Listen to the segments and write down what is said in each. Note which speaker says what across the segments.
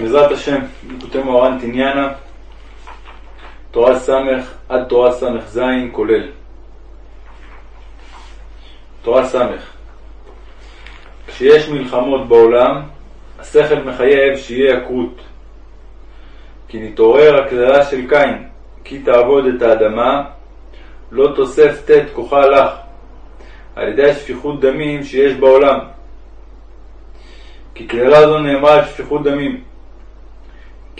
Speaker 1: בעזרת השם, ליקוטי מוהר"ן תניאנה, תורה ס' עד תורה ס"ז כולל. תורה ס' כשיש מלחמות בעולם, השכל מחייב שיהיה עקרות. כי נתעורר הקללה של קין, כי תעבוד את האדמה, לא תוסף ט' כוחה לך, על ידי השפיכות דמים שיש בעולם. כי קללה זו נאמרה על שפיכות דמים.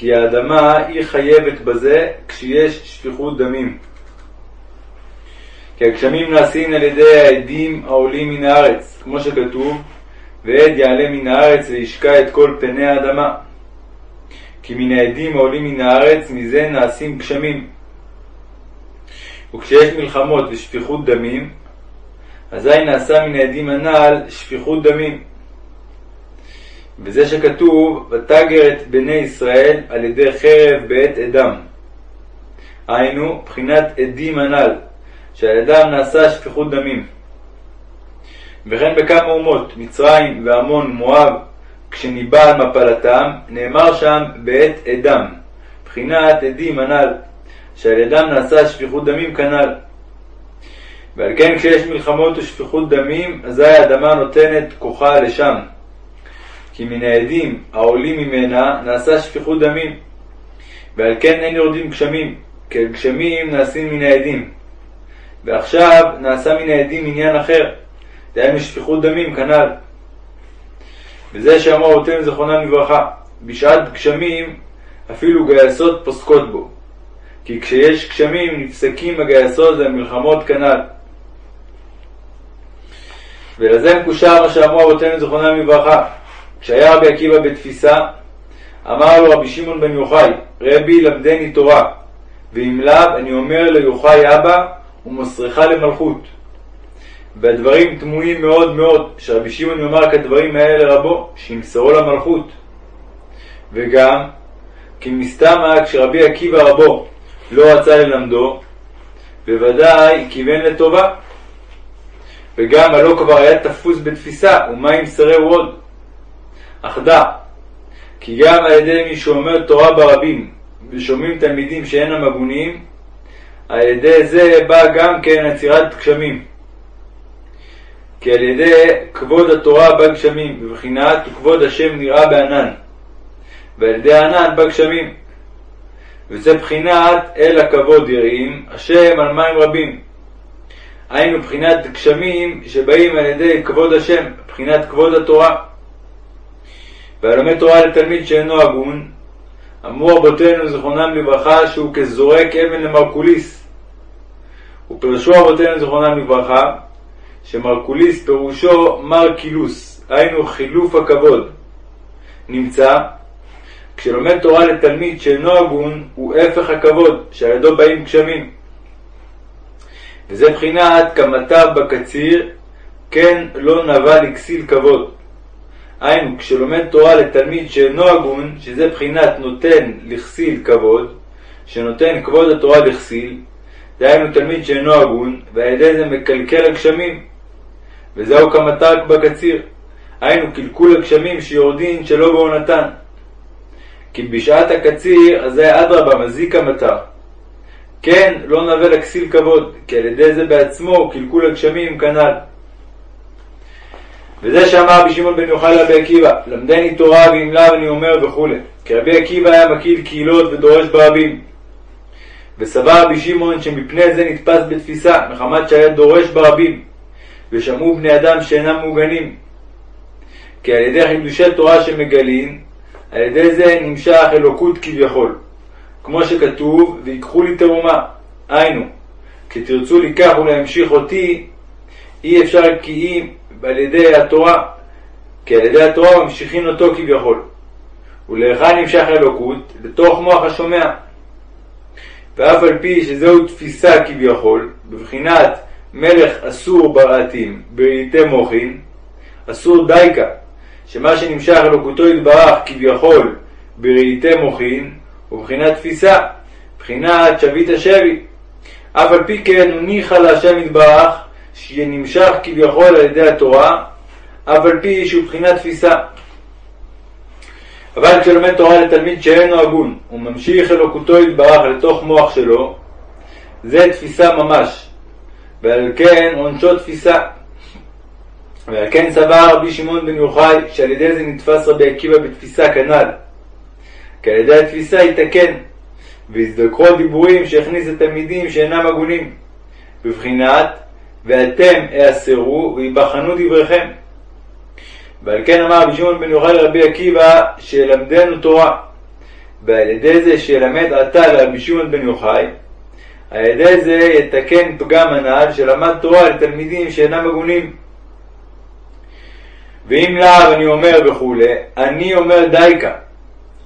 Speaker 1: כי האדמה היא חייבת בזה כשיש שפיכות דמים. כי הגשמים נעשים על ידי העדים העולים מן הארץ, כמו שכתוב, ועד יעלה מן הארץ וישקע את כל פני האדמה. כי מן העדים העולים מן הארץ, מזה נעשים גשמים. וכשיש מלחמות ושפיכות דמים, אזי נעשה מן העדים הנ"ל שפיכות דמים. וזה שכתוב, ותגר את בני ישראל על ידי חרב בעת עדם. היינו, בחינת עדים הנ"ל, שעל ידם נעשה שפיכות דמים. וכן בכמה אומות, מצרים ועמון ומואב, כשניבא על מפלתם, נאמר שם בעת עדם, בחינת עדים הנ"ל, שעל ידם נעשה שפיכות דמים כנ"ל. ועל כן כשיש מלחמות ושפיכות דמים, אזי האדמה נותנת כוחה לשם. כי מן העדים העולים ממנה נעשה שפיכות דמים, ועל כן אין יורדים גשמים, כי הגשמים נעשים מן העדים. ועכשיו נעשה מן העדים עניין אחר, דהיינו שפיכות דמים כנ"ל. וזה שאמרו אבותינו זכרונם לברכה, בשעת גשמים אפילו גייסות פוסקות בו, כי כשיש גשמים נפסקים הגייסות והמלחמות כנ"ל. ולזה מקושר מה שאמרו אבותינו זכרונם לברכה, כשהיה רבי עקיבא בתפיסה, אמר לו רבי שמעון בן יוחאי, רבי למדני תורה, ואם לאו אני אומר ליוחאי אבא ומוסרך למלכות. והדברים תמוהים מאוד מאוד, שרבי שמעון יאמר כדברים האלה לרבו, שימסרו למלכות. וגם, כי מסתמה כשרבי עקיבא רבו לא רצה ללמדו, בוודאי כיוון לטובה. וגם הלא כבר היה תפוס בתפיסה, ומה ימסרהו עוד? אך דע, כי גם על ידי מי שאומר תורה ברבים, ושומעים תלמידים שאינם הגונים, על ידי זה בא גם כן עצירת גשמים. כי על ידי כבוד התורה בא גשמים, בבחינת כבוד השם נראה בענן, ועל ידי הענן בא גשמים. וזה בחינת אל הכבוד יראים, השם על מים רבים. היינו בחינת גשמים שבאים על ידי כבוד השם, בחינת כבוד התורה. והלומד תורה לתלמיד שאינו הגון, אמרו רבותינו זכרונם לברכה שהוא כזורק אבן למרקוליס. ופרשו רבותינו זכרונם לברכה שמרקוליס פירושו מרקילוס, היינו חילוף הכבוד. נמצא כשלומד תורה לתלמיד שאינו הגון הוא הפך הכבוד, שעל ידו באים גשמים. וזה בחינת כמתיו בקציר, כן לא נבע לכסיל כבוד. היינו, כשלומד תורה לתלמיד שאינו הגון, שזה בחינת נותן לכסיל כבוד, שנותן כבוד התורה לכסיל, דהיינו תלמיד שאינו הגון, ועל ידי זה מקלקל הגשמים. וזהו כמתר בקציר, היינו קלקול הגשמים שיורדין שלא בעונתן. כי בשעת הקציר, אזי אדרבה מזיק המטר. כן, לא נווה לכסיל כבוד, כי על ידי זה בעצמו קלקול הגשמים כנ"ל. וזה שאמר רבי שמעון בן יוחאי לרבי עקיבא, למדני תורה ואם לאו אני אומר וכולי. כי רבי עקיבא היה מקיל קהילות ודורש ברבים. וסבר רבי שמעון שמפני זה נתפס בתפיסה, מחמת שהיה דורש ברבים, ושמעו בני אדם שאינם מוגנים. כי על ידי חידושי תורה שמגלים, על ידי זה נמשך אלוקות כביכול. כמו שכתוב, ויקחו לי תרומה. היינו, כי תרצו לקח ולהמשיך אותי, אי אפשר כי אם על ידי התורה, כי על ידי התורה ממשיכין אותו כביכול. ולהיכן נמשך האלוקות? לתוך מוח השומע. ואף על פי שזהו תפיסה כביכול, בבחינת מלך אסור ברעתים, בראיתי מוחין, אסור דייקה, שמה שנמשך אלוקותו יתברך כביכול בראיתי מוחין, בחינת תפיסה, בחינת שביט השבי. אף על פי כן הוא ניחא להשם יתברך, שנמשך כביכול על ידי התורה, אף על פי שהוא בחינת תפיסה. אבל כשלומד תורה לתלמיד שאינו הגון, וממשיך אלוקותו יתברך לתוך מוח שלו, זה תפיסה ממש, ועל כן עונשו תפיסה. ועל כן סבר רבי שמעון בן יוחאי שעל ידי זה נתפס רבי עקיבא בתפיסה כנ"ל. כי על ידי התפיסה יתקן, והזדכרו דיבורים שהכניס לתלמידים שאינם הגונים, בבחינת ואתם העשרו ויבחנו דבריכם. ועל כן אמר רבי שמעון בן יוחאי לרבי עקיבא שילמדנו תורה. ועל ידי זה שילמד עתה לרבי שמעון בן יוחאי, על ידי זה יתקן פגם הנ"ל שלמד תורה לתלמידים שאינם הגונים. ואם לאו אני אומר וכולי, אני אומר דייקה.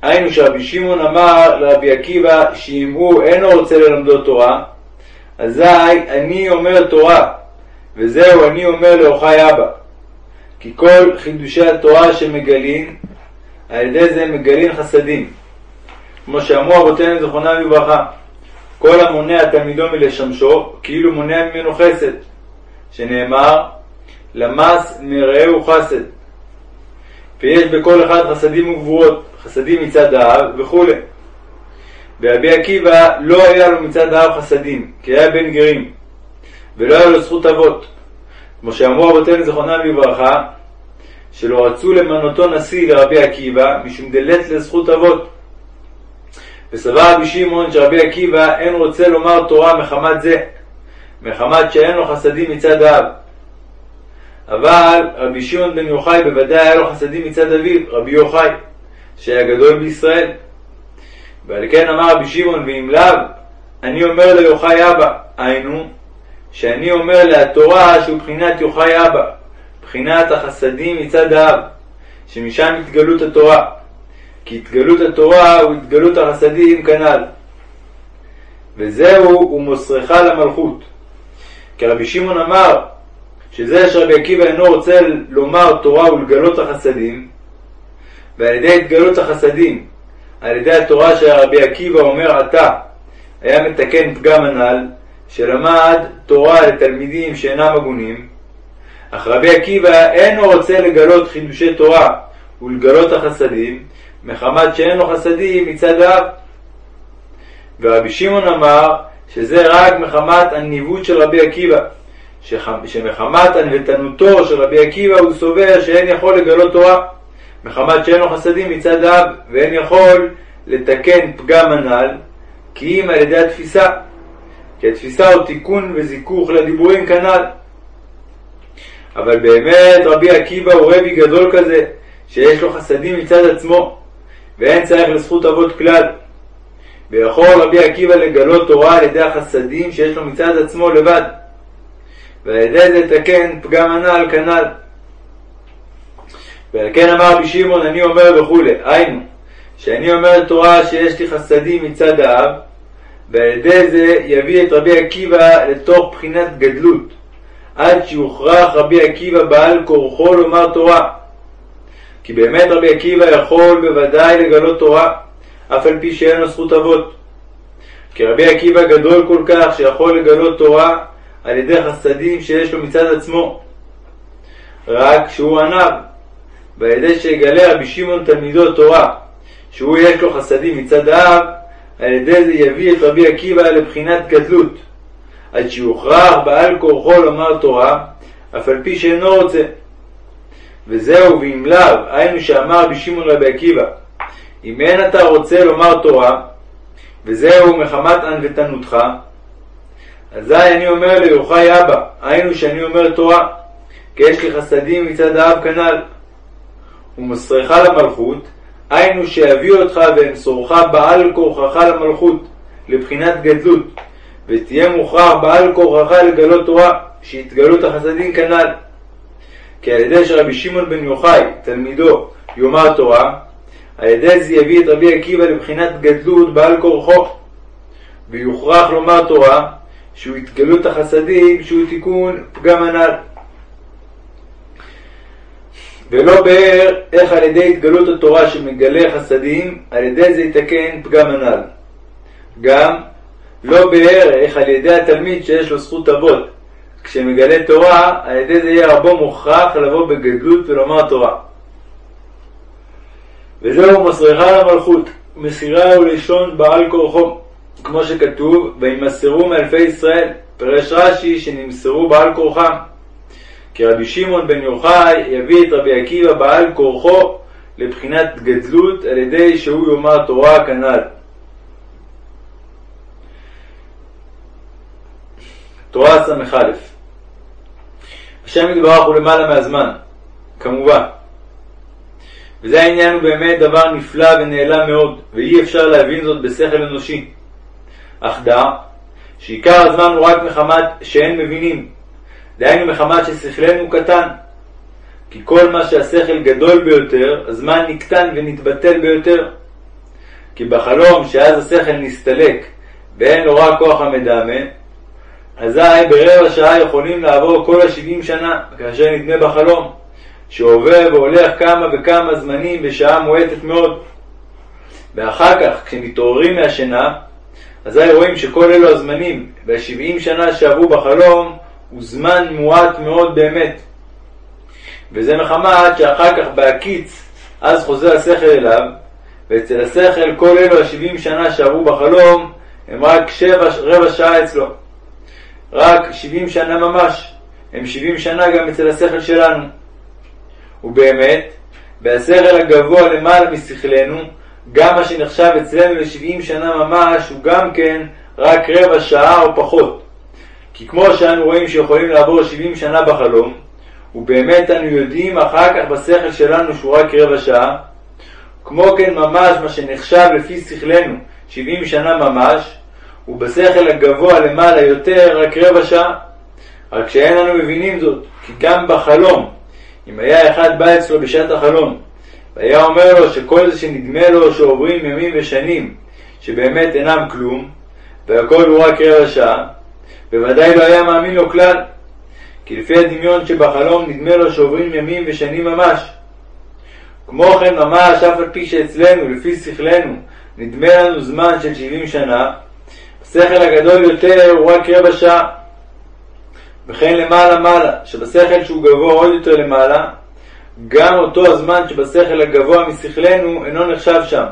Speaker 1: היינו שרבי שמעון אמר לרבי עקיבא שאם הוא אינו רוצה ללמדו תורה, אזי אני אומר תורה, וזהו אני אומר לאוחי אבא. כי כל חידושי התורה שמגלין, על ידי זה מגלין חסדים. כמו שאמרו אבותינו זכרונם לברכה, כל המונע תלמידו מלשמשו, כאילו מונע ממנו חסד, שנאמר, למס מרעהו חסד. ויש בכל אחד חסדים וגבורות, חסדים מצד האב וכו'. ורבי עקיבא לא היה לו מצד האב חסדים, כי היה בן גרים, ולא היה לו זכות אבות. כמו שאמרו אבותינו זכרונם לברכה, שלא רצו למנותו נשיא לרבי עקיבא, משום דלת לזכות אבות. וסבר רבי שמעון שרבי עקיבא אין רוצה לומר תורה מחמת זה, מחמת שאין לו חסדים מצד האב. אבל רבי שמעון בן יוחאי בוודאי היה לו חסדים מצד אביו, רבי יוחאי, שהיה גדול בישראל. ועל כן אמר רבי שמעון, ואם לאו, אני אומר ליוחאי אבא, היינו, שאני אומר להתורה שהוא בחינת יוחאי אבא, בחינת החסדים מצד האב, שמשם התגלות התורה. כי התגלות התורה הוא התגלות החסדים כנ"ל. וזהו ומוסרך למלכות. כי רבי שמעון אמר שזה שרבי עקיבא אינו רוצה לומר תורה ולגלות החסדים, ועל ידי התגלות החסדים, על ידי התורה שרבי עקיבא אומר עתה, היה מתקן פגם הנ"ל, שלמד תורה לתלמידים שאינם הגונים, אך רבי עקיבא אינו רוצה לגלות חידושי תורה ולגלות החסדים, מחמת שאין לו חסדים מצד האב. ורבי שמעון אמר שזה רק מחמת הניווט של רבי עקיבא, שמחמת ענוותנותו של רבי עקיבא הוא סובר שאין יכול לגלות תורה, מחמת שאין לו חסדים מצד האב, ואין יכול לתקן פגם הנ"ל, כי אם על ידי התפיסה. כי התפיסה הוא תיקון וזיכוך לדיבורים כנ"ל. אבל באמת רבי עקיבא הוא רבי גדול כזה, שיש לו חסדים מצד עצמו, ואין צריך לזכות אבות כלל. ויכול רבי עקיבא לגלות תורה על ידי החסדים שיש לו מצד עצמו לבד. ועל ידי זה לתקן פגם הנ"ל כנ"ל. ועל כן אמר רבי שמעון אני אומר וכולי, היינו, שאני אומר תורה שיש לי חסדים מצד האב, ועל ידי זה יביא את רבי עקיבא לתוך בחינת גדלות, עד שיוכרח רבי עקיבא בעל כורחו לומר תורה. כי באמת רבי עקיבא יכול בוודאי לגלות תורה, אף על פי שאין לו זכות אבות. כי רבי עקיבא גדול כל כך שיכול לגלות תורה על ידי חסדים שיש לו מצד עצמו. רק שהוא ענב, ועל ידי שיגלה רבי שמעון תלמידו תורה, שהוא יש לו חסדים מצד האב, על ידי זה יביא את רבי עקיבא לבחינת גדלות, עד שיוכרח בעל כורחו לומר תורה, אף על פי שאינו רוצה. וזהו ואם לאו, היינו שאמר רבי שמעון רבי עקיבא, אם אין אתה רוצה לומר תורה, וזהו מחמת ענוותנותך, אזי אני אומר ליוחאי אבא, היינו שאני אומר תורה, כי יש לי חסדים מצד האב כנ"ל. ומסרך למלכות, היינו שיביא אותך ואמסורך בעל כורחך למלכות, לבחינת גדלות, ותהיה מוכרח בעל כורחך לגלות תורה, שיתגלו את החסדים כנ"ל. כי על ידי שרבי שמעון בן יוחאי, תלמידו, יאמר תורה, על ידי זה יביא את רבי עקיבא לבחינת גדלות בעל כורחו, ויוכרח לומר תורה, שהוא התגלות החסדים, שהוא תיקון פגם הנ"ל. ולא באר איך על ידי התגלות התורה שמגלה חסדים, על ידי זה יתקן פגם הנ"ל. גם לא באר איך על ידי התלמיד שיש לו זכות אבות, כשמגלה תורה, על ידי זה יהיה רבו מוכרח לבוא בגדלות ולומר תורה. וזהו מוסרך למלכות, מסירה ולשון בעל כורחו, כמו שכתוב, וימסרו מאלפי ישראל, פירש רש"י שנמסרו בעל כורחם. כי רבי שמעון בן יוחאי יביא את רבי עקיבא בעל כורחו לבחינת גדלות על ידי שהוא יאמר תורה כנ"ל. תורה ס"א השם יתברך הוא למעלה מהזמן, כמובן. וזה העניין הוא באמת דבר נפלא ונעלם מאוד, ואי אפשר להבין זאת בשכל אנושי. אך דע שעיקר הזמן הוא רק מחמת שאין מבינים, דהיינו מחמת ששכלנו קטן. כי כל מה שהשכל גדול ביותר, הזמן נקטן ונתבטל ביותר. כי בחלום שאז השכל נסתלק ואין לו רק כוח המדמה, אזי ברבע שעה יכולים לעבור כל השבעים שנה, כאשר נדמה בחלום, שעובר והולך כמה וכמה זמנים בשעה מועטת מאוד. ואחר כך, כשמתעוררים מהשינה, אזי רואים שכל אלו הזמנים והשבעים שנה שעברו בחלום הוא זמן מועט מאוד באמת. וזה מחמת שאחר כך בהקיץ, אז חוזר השכל אליו, ואצל השכל כל אלו השבעים שנה שעברו בחלום הם רק שבע, רבע שעה אצלו. רק שבעים שנה ממש, הם שבעים שנה גם אצל השכל שלנו. ובאמת, בהשכל הגבוה למעלה משכלנו, גם מה שנחשב אצלנו לשבעים שנה ממש, הוא גם כן רק רבע שעה או פחות. כי כמו שאנו רואים שיכולים לעבור שבעים שנה בחלום, ובאמת אנו יודעים אחר כך בשכל שלנו שהוא רק רבע שעה, כמו כן ממש מה שנחשב לפי שכלנו שבעים שנה ממש, ובשכל הגבוה למעלה יותר רק רבע שעה. רק שאין אנו מבינים זאת, כי גם בחלום, אם היה אחד בא אצלו בשעת החלום, והיה אומר לו שכל זה שנדמה לו שעוברים ימים ושנים, שבאמת אינם כלום, והכל הוא רק רבע שעה, בוודאי לא היה מאמין לו כלל. כי לפי הדמיון שבחלום נדמה לו שעוברים ימים ושנים ממש. כמו כן ממש, אף על פי שאצלנו, לפי שכלנו, נדמה לנו זמן של שבעים שנה, השכל הגדול יותר הוא רק רבע שעה. וכן למעלה מעלה, שבשכל שהוא גבוה עוד יותר למעלה, גם אותו הזמן שבשכל הגבוה משכלנו אינו נחשב שם,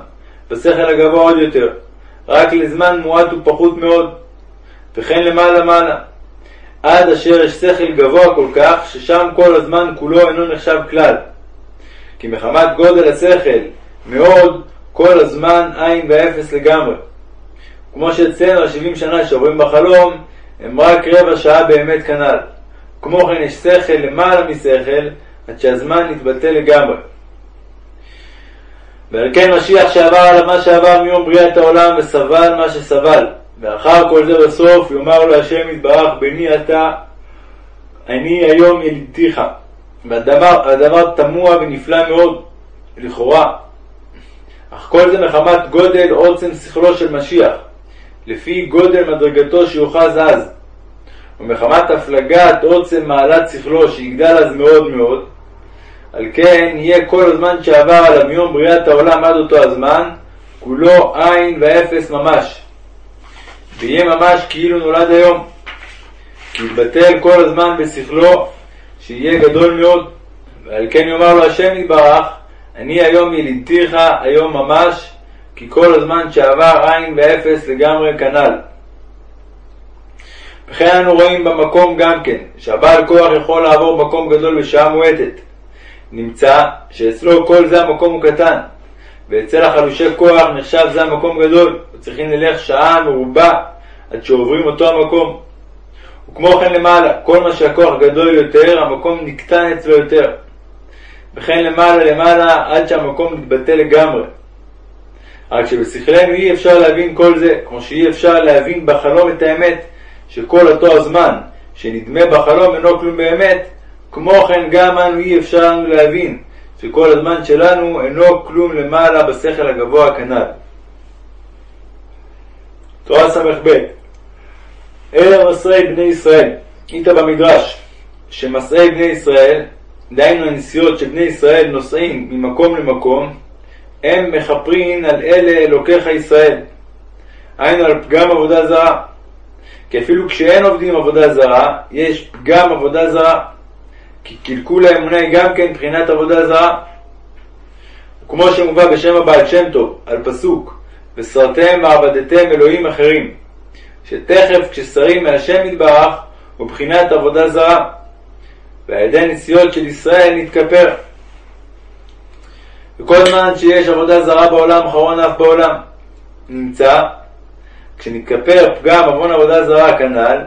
Speaker 1: בשכל הגבוה עוד יותר, רק לזמן מועט ופחות מאוד, וכן למעלה מעלה, עד אשר יש שכל גבוה כל כך, ששם כל הזמן כולו אינו נחשב כלל. כי מחמת גודל השכל מאוד, כל הזמן עין ואפס לגמרי. כמו שאצלנו השבעים שנה שעוברים בחלום, הם רק רבע שעה באמת כנ"ל. כמו כן יש שכל למעלה משכל, עד שהזמן נתבטל לגמרי. ועל כן משיח שעבר עליו מה שעבר מיום בריאת העולם וסבל מה שסבל. ואחר כל זה בסוף יאמר לו השם יתברך בני אתה אני היום ילידתיך. והדבר תמוה ונפלא מאוד, לכאורה. אך כל זה מחמת גודל עוצם שכלו של משיח, לפי גודל מדרגתו שיוחז אז, ומחמת הפלגת עוצם מעלת שכלו שיגדל אז מאוד מאוד, על כן יהיה כל הזמן שעבר עליו מיום בריאת העולם עד אותו הזמן, כולו עין ואפס ממש. ויהיה ממש כאילו נולד היום. כי יתבטל כל הזמן בשכלו, שיהיה גדול מאוד. ועל כן יאמר לו השם יתברך, אני היום ילידתיך היום ממש, כי כל הזמן שעבר עין ואפס לגמרי כנ"ל. וכן אנו רואים במקום גם כן, שהבעל כוח יכול לעבור מקום גדול בשעה מועטת. נמצא שאצלו כל זה המקום הוא קטן, ואצל החלושי כוח נחשב זה המקום גדול, וצריכים ללך שעה מרובה עד שעוברים אותו המקום. וכמו כן למעלה, כל מה שהכוח גדול יותר, המקום נקטן אצלו יותר. וכן למעלה למעלה עד שהמקום מתבטא לגמרי. רק שבשכלנו אי אפשר להבין כל זה, כמו שאי אפשר להבין בחלום את האמת, שכל אותו הזמן שנדמה בחלום אינו כלום באמת, כמו כן גם אנו אי אפשר לנו להבין שכל הזמן שלנו אינו כלום למעלה בשכל הגבוה כנ"ל. תורה ס"ב אלה מסרי בני ישראל, איתה במדרש, שמסעי בני ישראל, דהיינו הנסיעות שבני ישראל נוסעים ממקום למקום, הם מכפרין על אלה אלוקיך ישראל, היינו על פגם עבודה זרה. כי אפילו כשאין עובדים עבודה זרה, יש פגם עבודה זרה. כי קלקול האמונה היא גם כן מבחינת עבודה זרה. כמו שמובא בשם הבעל שם טוב, על פסוק, וסרתם ועבדתם אלוהים אחרים, שתכף כששרים מהשם יתברך, הוא בחינת עבודה זרה, ועל ידי נסיעות של ישראל נתכפר. וכל זמן שיש עבודה זרה בעולם, אחרון אף בעולם. נמצא, כשנתכפר פגם עוון עבודה זרה כנ"ל,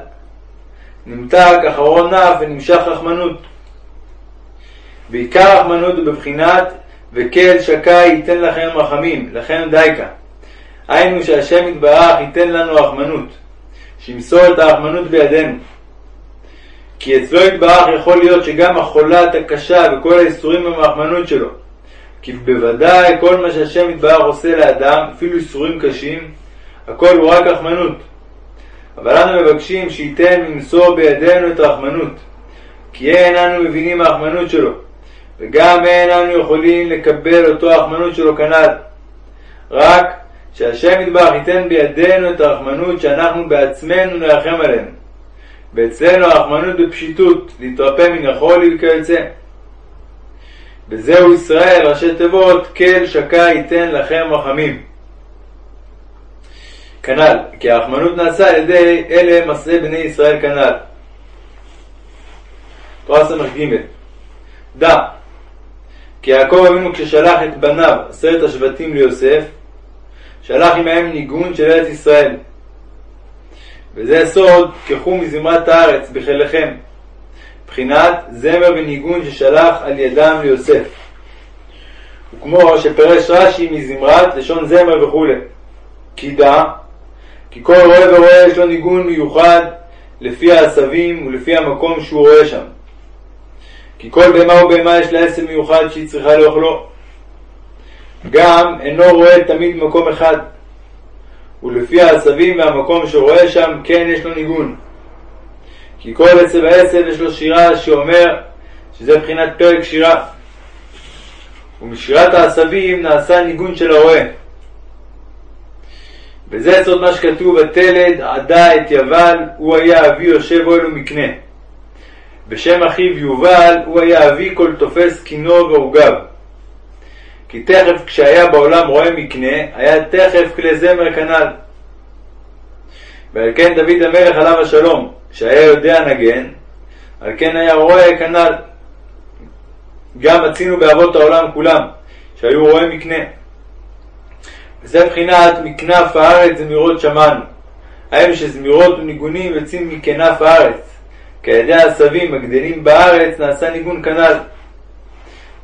Speaker 1: נמתק אחרון אף ונמשך רחמנות. ועיקר רחמנות הוא בבחינת וקל שקי ייתן לכם רחמים, לכם דייקה. היינו שהשם יתברך ייתן לנו רחמנות, שימסור את הרחמנות בידינו. כי אצלו יתברך יכול להיות שגם החולת הקשה וכל האיסורים הם הרחמנות שלו. כי בוודאי כל מה שהשם יתברך עושה לאדם, אפילו איסורים קשים, הכל הוא רק רחמנות. אבל אנו מבקשים שייתן למסור בידינו את הרחמנות, כי אין אנו מבינים הרחמנות שלו, וגם אין אנו יכולים לקבל אותו הרחמנות שלו כנ"ל. רק שהשם יתברך ייתן בידינו את הרחמנות שאנחנו בעצמנו נרחם עלינו. ואצלנו הרחמנות בפשיטות, להתרפא מן החולי וכיוצא. וזהו ישראל, ראשי תיבות, כל שקה ייתן לכם רחמים. כנ"ל, כי הרחמנות נעשה על ידי אלה מסעי בני ישראל כנ"ל. תורה ס"ג דע כי יעקב אבינו כששלח את בניו עשרת השבטים ליוסף, שלח עמהם ניגון של ארץ ישראל. וזה סוד קחו מזמרת הארץ בחילכם, בחינת זמר וניגון ששלח על ידם ליוסף. וכמו שפרש רש"י מזמרת לשון זמר וכו'. כי דע, כי כל רואה ורואה יש לו ניגון מיוחד לפי העשבים ולפי המקום שהוא רואה שם. כי כל בהמה ובהמה יש לה עשב מיוחד שהיא צריכה לאוכלו. גם אינו רואה תמיד במקום אחד, ולפי העשבים והמקום שרואה שם כן יש לו ניגון. כי כל עשב ועשב יש לו שירה שאומר שזה מבחינת פרק שירה. ומשירת העשבים נעשה ניגון של הרועה. וזה סוד מה שכתוב, ותלד עדה את יבל, הוא היה אבי יושב אוהל ומקנה. בשם אחיו יובל, הוא היה אבי כל תופס קינו ועוגיו. כי תכף כשהיה בעולם רועה מקנה, היה תכף כלי זמר כנ"ל. ועל כן דוד המלך עליו השלום, שהיה יודע נגן, על כן היה רועה כנ"ל. גם מצינו באבות העולם כולם, שהיו רועה מקנה. וזה מבחינת מכנף הארץ זמירות שמענו. היינו שזמירות וניגונים יוצאים מכנף הארץ, כי על ידי העשבים הגדלים בארץ נעשה ניגון כנ"ל.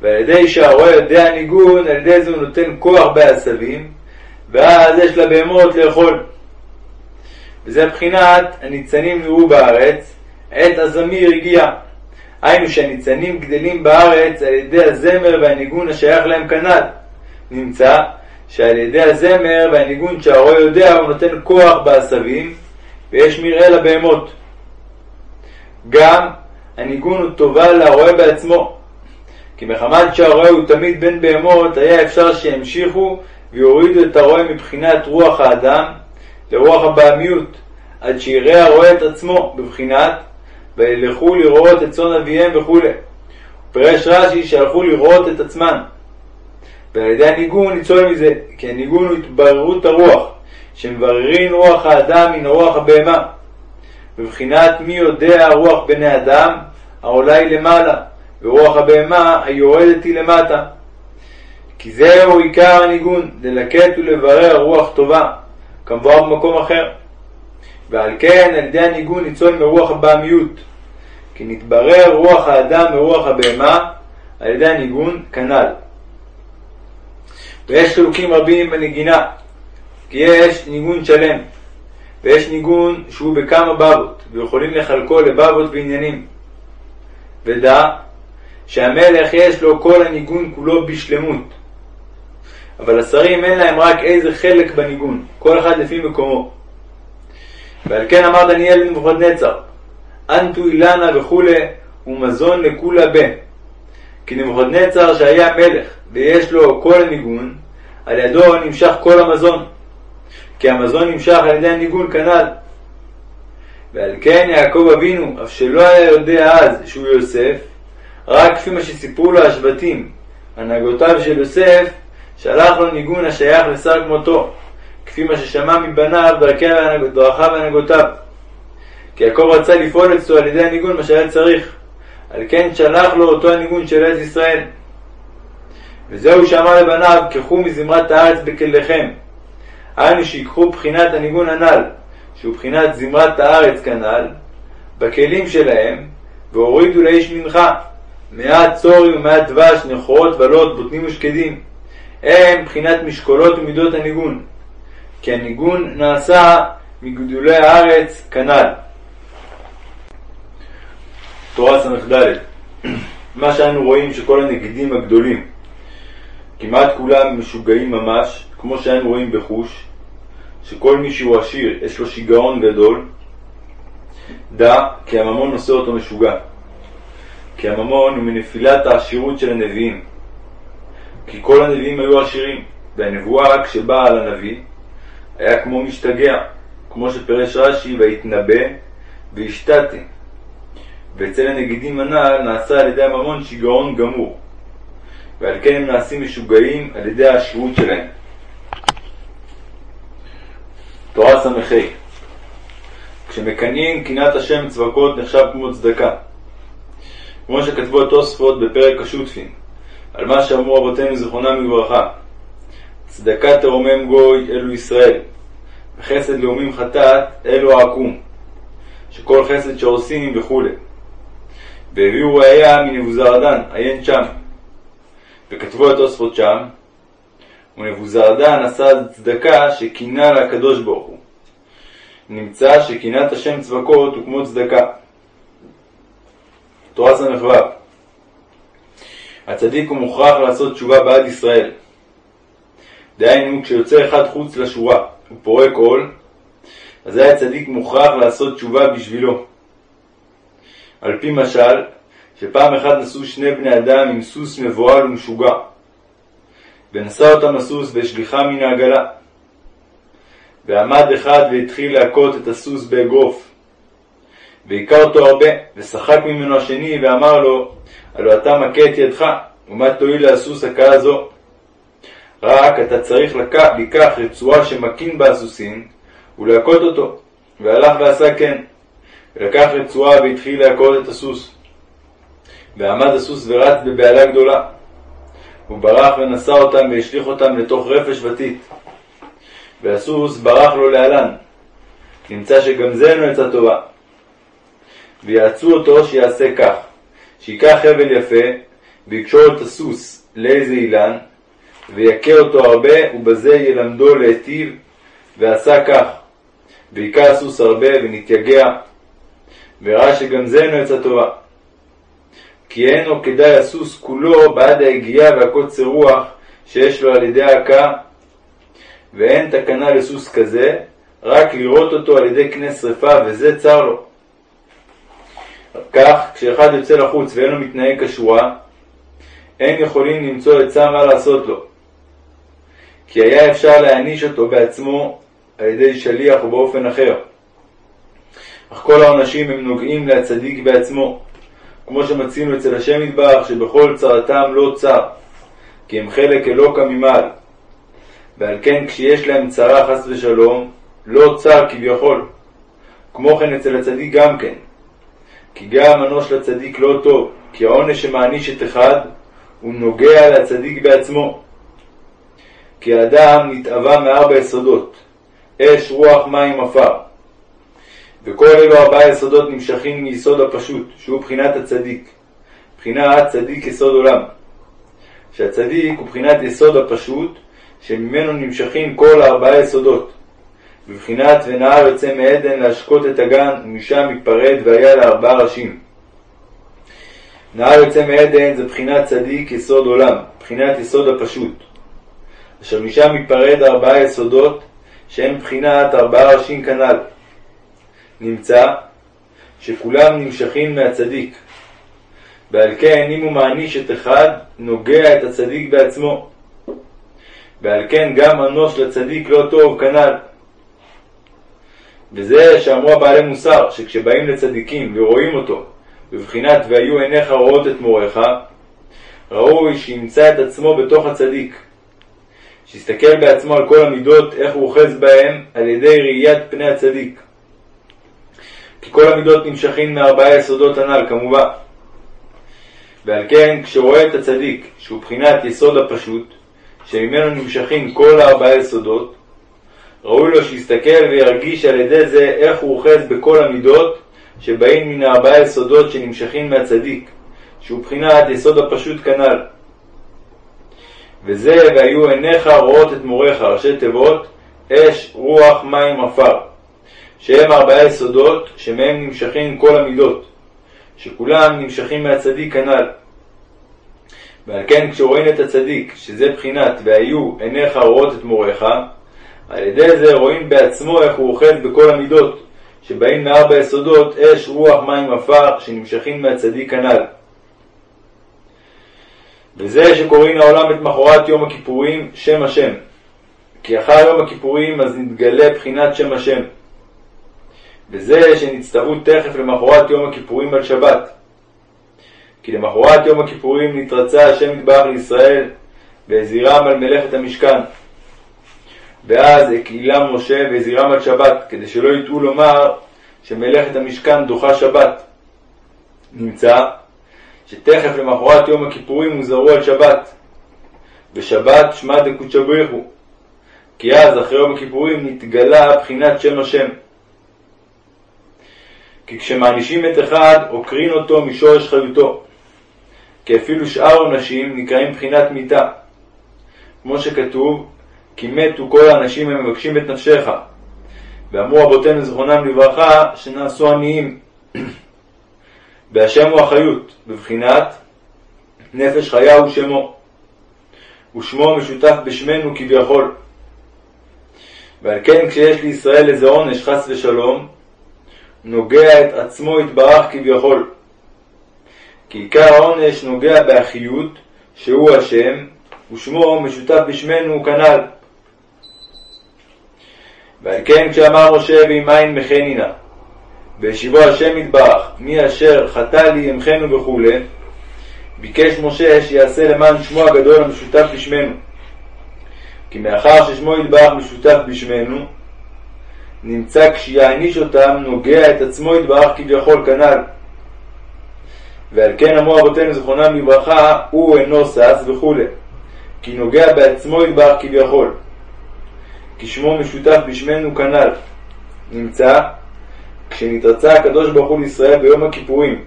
Speaker 1: ועל ידי שהרועה יודע ניגון, על ידי זה הוא נותן כוח בעשבים, ואז יש לבהמות לאכול. וזה מבחינת הניצנים נראו בארץ, עת הזמיר הגיע. היינו שהניצנים גדלים בארץ על ידי הזמר והניגון השייך להם כנ"ל. נמצא שעל ידי הזמר והניגון שהרועה יודע הוא נותן כוח בעשבים, ויש מרעה לבהמות. גם הניגון הוא טובה לרועה בעצמו, כי מחמת שהרועה הוא תמיד בן בהמות, היה אפשר שימשיכו ויורידו את הרועה מבחינת רוח האדם לרוח הבעמיות, עד שיראה הרועה את עצמו בבחינת וילכו לראות את צאן אביהם וכו'. פירש רש"י שהלכו לראות את עצמם. ועל ידי הניגון ניצול מזה, כי הניגון הוא התבררות הרוח, שמבררים רוח האדם מן רוח הבהמה. בבחינת מי יודע רוח בני אדם, העולה היא למעלה, ורוח הבהמה היורדת היא למטה. כי זהו עיקר הניגון, ללקט ולברר רוח טובה, כמבואר במקום אחר. ועל כן על ידי הניגון ניצול מרוח הבעמיות, כי נתברר רוח האדם מרוח הבהמה על ידי הניגון כנ"ל. ויש חילוקים רבים בנגינה, כי יש ניגון שלם, ויש ניגון שהוא בכמה בבות, ויכולים לחלקו לבבות ועניינים. ודע שהמלך יש לו כל הניגון כולו בשלמות. אבל השרים אין להם רק איזה חלק בניגון, כל אחד לפי מקומו. ועל כן אמר דניאל לנבוכדנצר, אנטו אילנה וכולי, ומזון לכולה בן. כי נבוכדנצר שהיה מלך, ויש לו כל הניגון, על ידו נמשך כל המזון. כי המזון נמשך על ידי הניגון כנ"ל. ועל כן יעקב אבינו, אף שלא היה יודע אז שהוא יוסף, רק כפי מה שסיפרו לו השבטים, הנהגותיו של יוסף, שלח לו ניגון השייך לשר כמותו, כפי מה ששמע מבניו דרכיו והנהגותיו. כי יעקב רצה לפעול אצלו על ידי הניגון מה שהיה צריך, על כן שלח לו אותו הניגון של ארץ ישראל. וזהו שאמר לבניו, קחו מזמרת הארץ בכליכם. היינו שיקחו בחינת הניגון הנ"ל, שהוא בחינת זמרת הארץ כנ"ל, בכלים שלהם, והורידו לאיש מנחה, מעט צורי ומעט דבש, נחורות ולות, בוטנים ושקדים. הם בחינת משקולות ומידות הניגון, כי הניגון נעשה מגדולי הארץ כנ"ל. תורה ס"ד מה שאנו רואים שכל הנגידים הגדולים, כמעט כולם משוגעים ממש, כמו שאנו רואים בחוש, שכל מי שהוא עשיר יש לו שיגעון גדול, דע כי הממון נושא אותו משוגע. כי הממון הוא מנפילת העשירות של הנביאים. כי כל הנביאים היו עשירים, והנבואה כשבאה על הנביא היה כמו משתגע, כמו שפרש רש"י ויתנבא והשתתי. ואצל הנגידים הנ"ל נעשה על ידי הממון שיגעון גמור, ועל כן הם נעשים משוגעים על ידי העשירות שלהם. תורה ס"ה כשמקנאים קנאת השם צבקות נחשב כמו צדקה. כמו שכתבו התוספות בפרק השותפין, על מה שאמרו רבותינו זיכרונם לברכה, צדקה תרומם גוי אלו ישראל, וחסד לאומים חטאת אלו העקום, שכל חסד שעושים וכולי. והביאו ראיה מנבוזרדן, עיין שם. וכתבו התוספות שם, ונבוזרדן עשה צדקה שקינה לקדוש ברוך הוא. נמצא שקינת השם צבקות הוא כמו צדקה. תורה ס"ו הצדיק הוא מוכרח לעשות תשובה בעד ישראל. דהיינו, כשיוצא אחד חוץ לשורה ופורק עול, אז היה צדיק מוכרח לעשות תשובה בשבילו. על פי משל, שפעם אחת נסעו שני בני אדם עם סוס מבוהל ומשוגע, ונשא אותם הסוס והשליכה מן העגלה. ועמד אחד והתחיל להכות את הסוס באגרוף. והיכה אותו הרבה, ושחק ממנו השני, ואמר לו, הלא אתה מכה את ידך, ומה תועיל להסוס הכאה זו? רק אתה צריך לקח, לקח רצועה שמקין בה הסוסים, ולהכות אותו. והלך ועשה כן. ולקח רצועה והתחיל להכות את הסוס. ועמד הסוס ורץ בבהלה גדולה. הוא ברח ונשא אותם והשליך אותם לתוך רפש ותית. והסוס ברח לו להלן. נמצא שגם זה אינו עצה טובה. ויעצו אותו שיעשה כך, שיקח חבל יפה, ויקשור את הסוס לאיזה אילן, ויכה אותו הרבה, ובזה ילמדו להיטיב, ועשה כך. והיכה הסוס הרבה, ונתייגע, וראה שגם זה אינו עצה טובה. כי אינו כדאי הסוס כולו בעד היגיעה והקוצר רוח שיש לו על ידי ההכה, ואין תקנה לסוס כזה, רק לראות אותו על ידי קנה שרפה, וזה צר לו. כך, כשאחד יוצא לחוץ ואינו מתנהג כשורה, אין יכולים למצוא עצה מה לעשות לו. כי היה אפשר להעניש אותו בעצמו על ידי שליח או באופן אחר. אך כל העונשים הם נוגעים להצדיק בעצמו, כמו שמצינו אצל השם יתברך, שבכל צרתם לא צר, כי הם חלק אלוקא ממעל. ועל כן כשיש להם צרה חס ושלום, לא צר כביכול. כמו כן אצל הצדיק גם כן. כי גם אנוש לצדיק לא טוב, כי העונש שמעניש את אחד, הוא נוגע לצדיק בעצמו. כי האדם נתאווה מארבע יסודות, אש, רוח, מים, עפר. וכל אלו ארבעה יסודות נמשכים מיסוד הפשוט, שהוא בחינת הצדיק. בחינת צדיק יסוד עולם. שהצדיק הוא בחינת יסוד הפשוט, שממנו נמשכים כל ארבעה יסודות. בבחינת ונהר יוצא מעדן להשקות את הגן, ומשם ייפרד והיה לארבעה ראשים. נהר יוצא מעדן זה בחינת צדיק יסוד עולם, בחינת יסוד הפשוט. אשר משם ייפרד ארבעה יסודות, שהם בחינת ארבעה ראשים כנ"ל. נמצא שכולם נמשכים מהצדיק. ועל כן אם הוא מעניש את אחד, נוגע את הצדיק בעצמו. ועל כן גם אנוש לצדיק לא טוב כנ"ל. וזה שאמרו הבעלי מוסר, שכשבאים לצדיקים ורואים אותו, בבחינת והיו עיניך רואות את מוריך, ראוי שימצא את עצמו בתוך הצדיק. שיסתכל בעצמו על כל המידות, איך הוא אוחז בהם, על ידי ראיית פני הצדיק. כי כל המידות נמשכים מארבעה יסודות הנ"ל, כמובן. ועל כן, כשרואה את הצדיק, שהוא בחינת יסוד הפשוט, שממנו נמשכים כל הארבעה יסודות, ראוי לו שיסתכל וירגיש על ידי זה איך הוא אוחז בכל המידות שבאים מן הארבעה יסודות שנמשכים מהצדיק, שהוא בחינת יסוד הפשוט כנ"ל. וזה והיו עיניך רואות את מוריך, ראשי תיבות, אש, רוח, מים, עפר, שהם ארבעה יסודות שמהם נמשכים כל המידות, שכולם נמשכים מהצדיק כנ"ל. ועל כן כשרואים את הצדיק, שזה בחינת והיו עיניך רואות את מוריך, על ידי זה רואים בעצמו איך הוא אוחז בכל המידות, שבאים מארבע יסודות אש, רוח, מים, עפר, שנמשכים מהצדיק כנ"ל. וזה שקוראים לעולם את מחרת יום הכיפורים שם השם. כי אחר יום הכיפורים אז נתגלה בחינת שם השם. וזה שנצטוו תכף למחרת יום הכיפורים על שבת. כי למחרת יום הכיפורים נתרצה השם יתברך לישראל והזהירם על מלאכת המשכן. ואז הקהילה משה והזהירם על שבת, כדי שלא יטעו לומר שמלאכת המשכן דוחה שבת. נמצא שתכף למחרת יום הכיפורים הוזהרו על שבת. בשבת שמע דקודשא בריחו. כי אז אחרי יום הכיפורים נתגלה בחינת שם השם. כי כשמענישים את אחד, עוקרין אותו משורש חיותו. כי אפילו שאר עונשים נקראים בחינת מיתה. כמו שכתוב, כי מתו כל האנשים המבקשים את נפשך. ואמרו רבותינו זכרונם לברכה, שנעשו עניים. בהשם הוא החיות, בבחינת נפש חיה הוא שמו, ושמו משותף בשמנו כביכול. ועל כן כשיש לישראל איזה עונש חס ושלום, נוגע את עצמו יתברך כביכול. כי עיקר העונש נוגע באחיות, שהוא השם, ושמו משותף בשמנו כנ"ל. ועל כן כשאמר משה ועם עין מחנינה, והשיבו השם יתברך, מי אשר חטא לי ימחנו וכולי, ביקש משה שיעשה למען שמו הגדול המשותף בשמנו. כי מאחר ששמו יתברך משותף בשמנו, נמצא כשיעניש אותם נוגע את עצמו יתברך כביכול כנ"ל. ועל כן אמרו אבותינו זכרונם לברכה, הוא אינו שש וכולי, כי נוגע בעצמו יתברך כביכול. כי שמו משותף בשמנו כנ"ל. נמצא כשנתרצה הקדוש ברוך הוא לישראל ביום הכיפורים,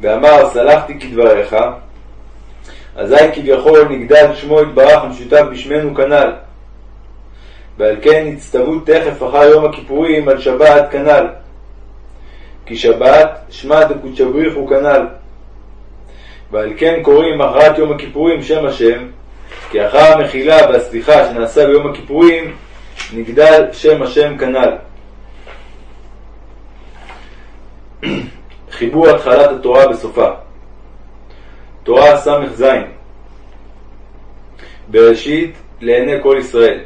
Speaker 1: ואמר סלחתי כדבריך, אזי כביכול נגדל שמו יתברך המשותף בשמנו כנ"ל. ועל כן נצטוו תכף אחר יום הכיפורים על שבת כנ"ל. כי שבת שמע דקודשא בריך כנ"ל. ועל כן קוראים מחרת יום הכיפורים שם השם, כי אחר המחילה והסליחה שנעשה ביום הכיפורים, נגדל שם השם כנ"ל. חיבור התחלת התורה בסופה תורה ס"ז בראשית לעיני כל ישראל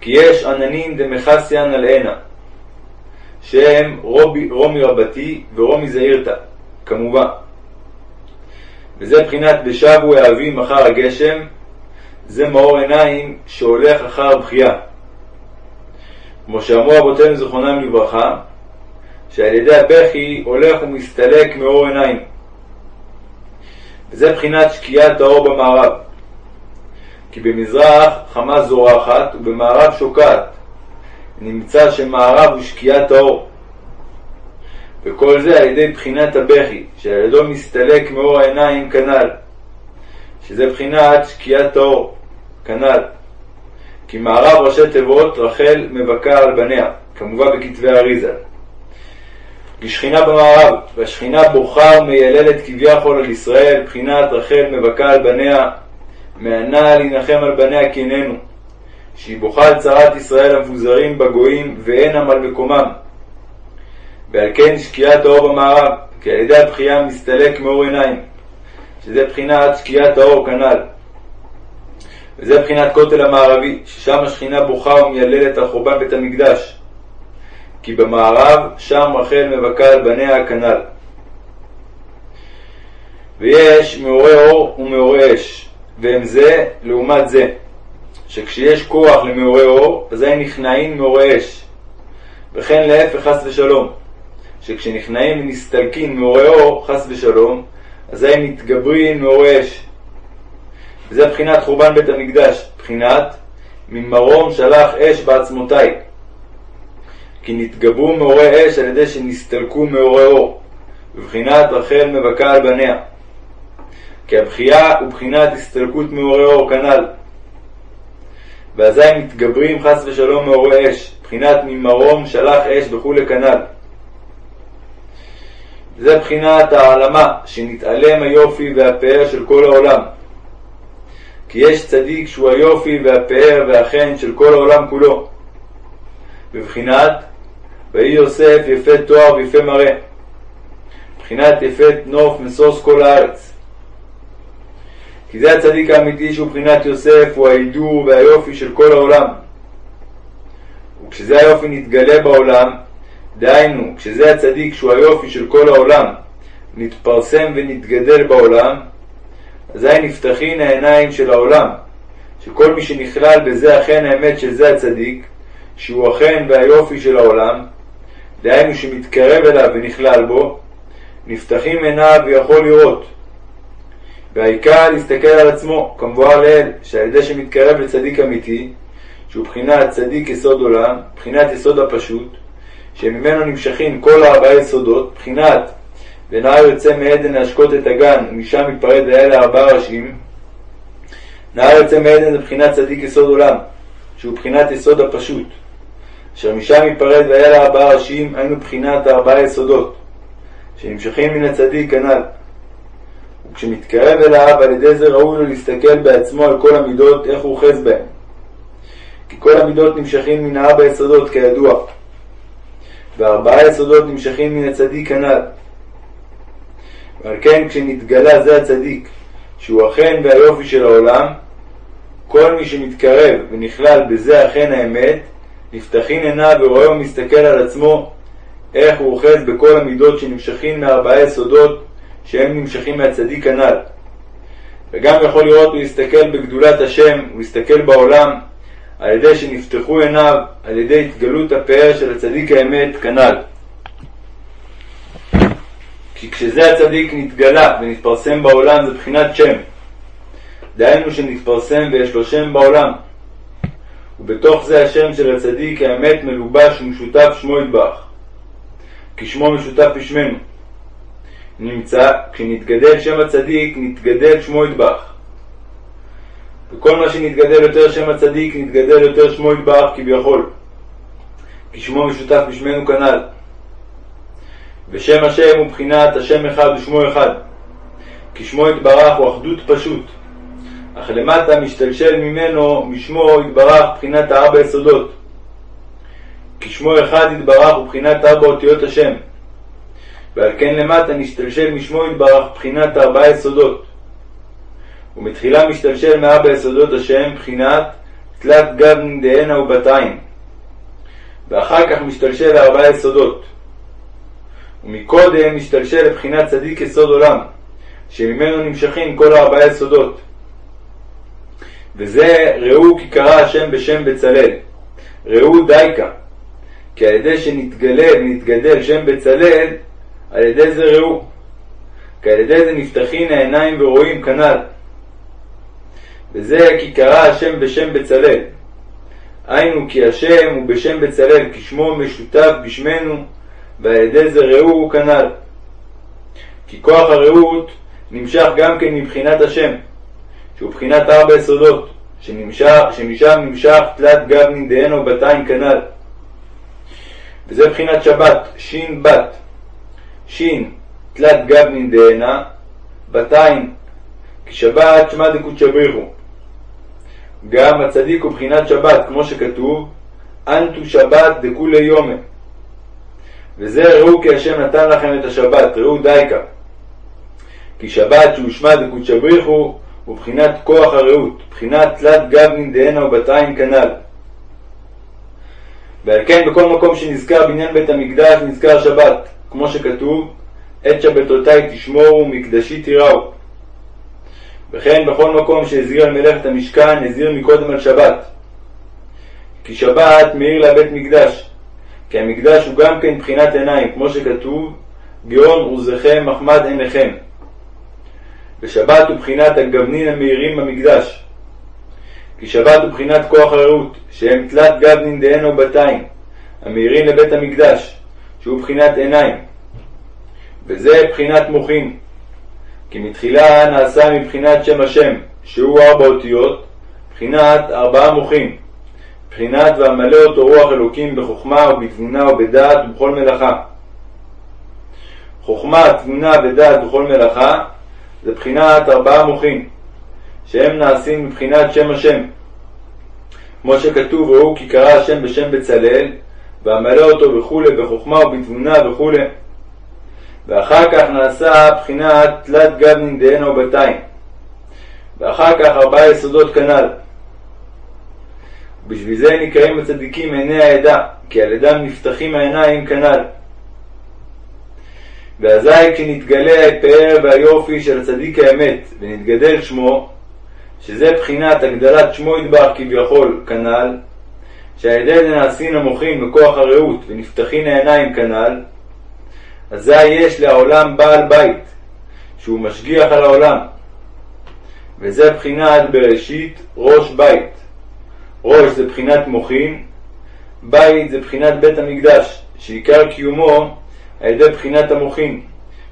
Speaker 1: כי יש עננים דמחסיין על עינה שהם רובי, רומי רבתי ורומי זעירתא כמובן וזה בחינת בשבו האבים אחר הגשם זה מאור עיניים שהולך אחר בכייה כמו שאמרו אבותינו זכרונם לברכה שעל ידי הבכי הולך ומסתלק מאור עיניים. וזה בחינת שקיעת האור במערב. כי במזרח חמה זורחת ובמערב שוקעת. נמצא שמערב הוא שקיעת האור. וכל זה על ידי בחינת הבכי, שעל ידו מסתלק מאור העיניים כנ"ל, שזה בחינת שקיעת האור, כנ"ל. כי מערב ראשי תיבות רחל מבכה על בניה, כמובן בכתבי אריזה. כשכינה במערב, והשכינה בוכה ומייללת כביכול על ישראל, בחינת רחל מבכה על בניה, מענה להנחם על בניה כי איננו, שהיא בוכה על צרת ישראל המפוזרים בגויים ואין עמל מקומם. ועל כן שקיעת האור במערב, כי על ידי הבכייה מסתלק מאור עיניים, שזה בחינת שקיעת האור כנ"ל. וזה בחינת כותל המערבי, ששם השכינה בוכה ומייללת על חורבן בית המקדש. כי במערב שם רחל מבכה על בניה כנ"ל. ויש מאורי אור ומאורי אש, והם זה לעומת זה, שכשיש כוח למאורי אור, אזי נכנעים מאורי אש. וכן להפך חס ושלום, שכשנכנעים ונסתלקים מאורי אור, חס ושלום, אזי מתגברים מאורי אש. וזה בחינת חורבן בית המקדש, בחינת ממרום שלח אש בעצמותיי. כי נתגברו מאורי אש על ידי שנסתלקו מאורי אור, בבחינת רחל מבכה על בניה. כי הבכייה הוא בחינת הסתלקות מאורי אור כנ"ל. ואזי מתגברים חס ושלום מאורי אש, בחינת ממרום שלח אש וכולי כנ"ל. זה בחינת העלמה, שנתעלם היופי והפאר של כל העולם. כי יש צדיק שהוא היופי והפאר והחן של כל העולם כולו. בבחינת ויהי יוסף יפה תואר ויפה מראה. בחינת יפה נוף משוש כל הארץ. כי זה הצדיק האמיתי שהוא בחינת יוסף, הוא ההידור והיופי של כל העולם. וכשזה היופי נתגלה בעולם, דהיינו, כשזה הצדיק שהוא היופי של כל העולם, נתפרסם ונתגדל בעולם, אזי נפתחין העיניים של העולם, שכל מי שנכלל בזה אכן האמת שזה הצדיק, שהוא אכן והיופי של העולם, דהיינו שמתקרב אליו ונכלל בו, נפתחים עיניו ויכול לראות. והעיקר להסתכל על עצמו, כמבואר לעיל, שעל ידי שמתקרב לצדיק אמיתי, שהוא בחינת צדיק יסוד עולם, בחינת יסוד הפשוט, שממנו נמשכים כל ארבעה יסודות, בחינת ונער יוצא מעדן להשקות את הגן, ומשם מתפרד והיה לארבעה ראשים. נער יוצא מעדן זה בחינת צדיק יסוד עולם, שהוא בחינת יסוד הפשוט, אשר משם ייפרד והיה לארבעה ראשים, היינו בחינת ארבעה יסודות, שנמשכים מן הצדיק כנ"ל. וכשמתקרב אליו, על ידי זה ראוי לו להסתכל בעצמו על כל המידות, איך הוא אוחז בהם. כי כל המידות נמשכים מן הארבע יסודות, כידוע. וארבעה יסודות נמשכים מן הצדיק כנ"ל. ועל כן כשנתגלה זה הצדיק, שהוא אכן והיופי של העולם, כל מי שמתקרב ונכלל בזה אכן האמת, נפתחין עיניו ורואה ומסתכל על עצמו איך הוא אוחז בכל המידות שנמשכים מארבעה יסודות שהם נמשכים מהצדיק הנ"ל. וגם יכול לראות ולהסתכל בגדולת השם ולהסתכל בעולם על ידי שנפתחו עיניו על ידי התגלות הפאר של הצדיק האמת כנ"ל. כי כשזה הצדיק נתגלה ונתפרסם בעולם זה בחינת שם. דהיינו שנתפרסם ויש לו שם בעולם. ובתוך זה השם של הצדיק האמת מלובש ומשותף שמו ידבח. כי שמו משותף בשמנו. נמצא, כשנתגדל שם הצדיק, נתגדל שמו ידבח. וכל מה שנתגדל יותר שם הצדיק, נתגדל יותר שמו ידבח כביכול. כי שמו משותף בשמנו כנ"ל. ושם השם הוא בחינת השם אחד ושמו אחד. כי שמו יתברך הוא אחדות פשוט. אך למטה משתלשל ממנו, משמו יתברך בחינת ארבע יסודות. כי שמו אחד יתברך הוא בחינת ארבע אותיות השם. ועל כן למטה נשתלשל משמו יתברך בחינת ארבע יסודות. ומתחילה משתלשל מארבע יסודות השם בחינת תלת גב נדהנה ובת עין. ואחר כך משתלשל לארבע יסודות. ומקודם משתלשל לבחינת צדיק יסוד עולם, שממנו נמשכים כל ארבעה יסודות. וזה ראו כי קרא השם בשם בצלאל. ראו דייקה. כי על ידי שנתגלה ונתגדל שם בצלאל, על ידי זה ראו. כי על ידי זה נפתחין העיניים ורואים כנ"ל. וזה כי קרא השם בשם בצלאל. היינו כי השם הוא בשם בצלאל, כי שמו משותף בשמנו, ועל ידי זה ראו כנ"ל. כי כוח הרעות נמשך גם כן מבחינת השם, שהוא בחינת ארבע יסודות, שמשם נמשך תלת גב נדהנו בתיים כנ"ל. וזה בחינת שבת, בת. שין תלת גב נדהנה, בתיים, כי שבת שמע דקודשא בריחו. גם הצדיק הוא בחינת שבת, כמו שכתוב, אנטו שבת דכולי יומא. וזה ראו כי השם נתן לכם את השבת, ראו דייקה. כי שבת שהושמע דקודשא בריחו הוא בחינת כוח הרעות, בחינת תלת גבנין דהנה ובתיים כנ"ל. ועל כן בכל מקום שנזכר בעניין בית המקדש נזכר שבת, כמו שכתוב, את שבתותי תשמורו ומקדשי תיראו. וכן בכל מקום שהזהיר על מלאכת המשכן, הזהיר מקודם על שבת. כי שבת מאיר לבית מקדש, כי המקדש הוא גם כן בחינת עיניים, כמו שכתוב, גאון עוזכם מחמד עיניכם. ושבת הוא בחינת הגבנין המאירים במקדש. כי שבת הוא בחינת כוח הרעות, שהם תלת גבנין דהנו בתיים, המאירים לבית המקדש, שהוא בחינת עיניים. וזה בחינת מוחין. כי מתחילה נעשה מבחינת שם השם, שהוא ארבע אותיות, בחינת ארבעה מוחין. בחינת והמלא אותו רוח אלוקים בחוכמה ובתבונה ובדעת ובכל מלאכה. חוכמה, תבונה ודעת בכל מלאכה זה בחינת ארבעה מוחין, שהם נעשים מבחינת שם השם. כמו שכתוב, ראו כי קרא השם בשם בצלאל, ואמלא אותו וכולי, בחוכמה ובתבונה וכולי. ואחר כך נעשה בחינת תלת גבנין דהנה ובתיים. ואחר כך ארבעה יסודות כנ"ל. בשביל זה נקראים הצדיקים עיני העדה, כי על ידם נפתחים העיניים כנ"ל. ואזי כשנתגלה הפאר והיופי של הצדיק האמת, ונתגדל שמו, שזה בחינת הגדלת שמו ידבח כביכול כנ"ל, שעל ידי זה נעשין המוחין בכוח הרעות ונפתחין העיניים כנ"ל, אזי יש לעולם בעל בית, שהוא משגיח על העולם. וזה בחינת בראשית ראש בית. ראש זה בחינת מוחין, בית זה בחינת בית המקדש, שעיקר קיומו על ידי בחינת המוחין,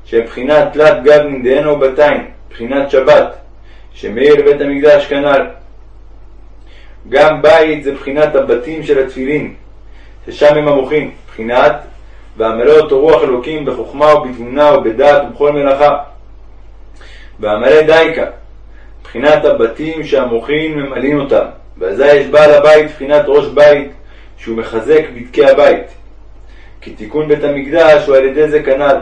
Speaker 1: שהם בחינת תלת גבנין דהנו בתיים, בחינת שבת, שמאיר לבית המקדש כנ"ל. גם בית זה בחינת הבתים של התפילין, ששם הם המוחין, בחינת והמלא אותו רוח אלוקים בחוכמה ובתבונה ובדעת ובכל מלאכה. והמלא דייקה, בחינת הבתים שהמוחין ממלאים אותם, ואזי יש בעל הבית בחינת ראש בית, שהוא מחזק בדקי הבית. כי תיקון בית המקדש הוא על ידי זה כנ"ל.